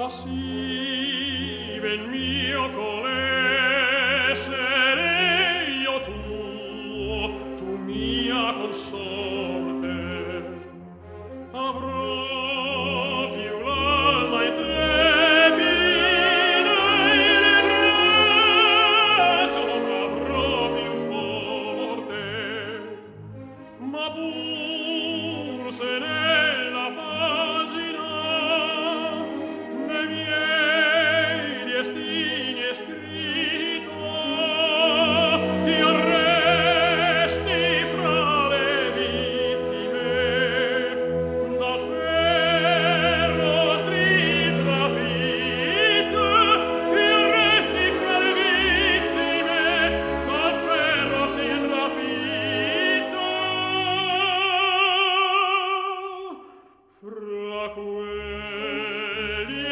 Bassi, ben mio cole, tu, tu mia consorte. Avrò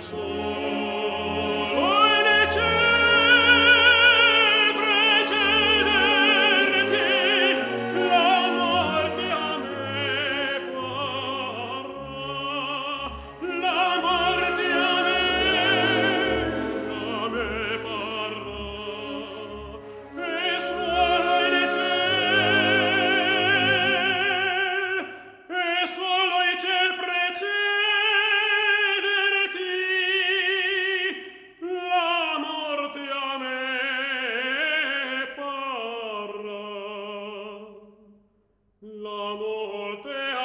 Jesús. Oh, dear.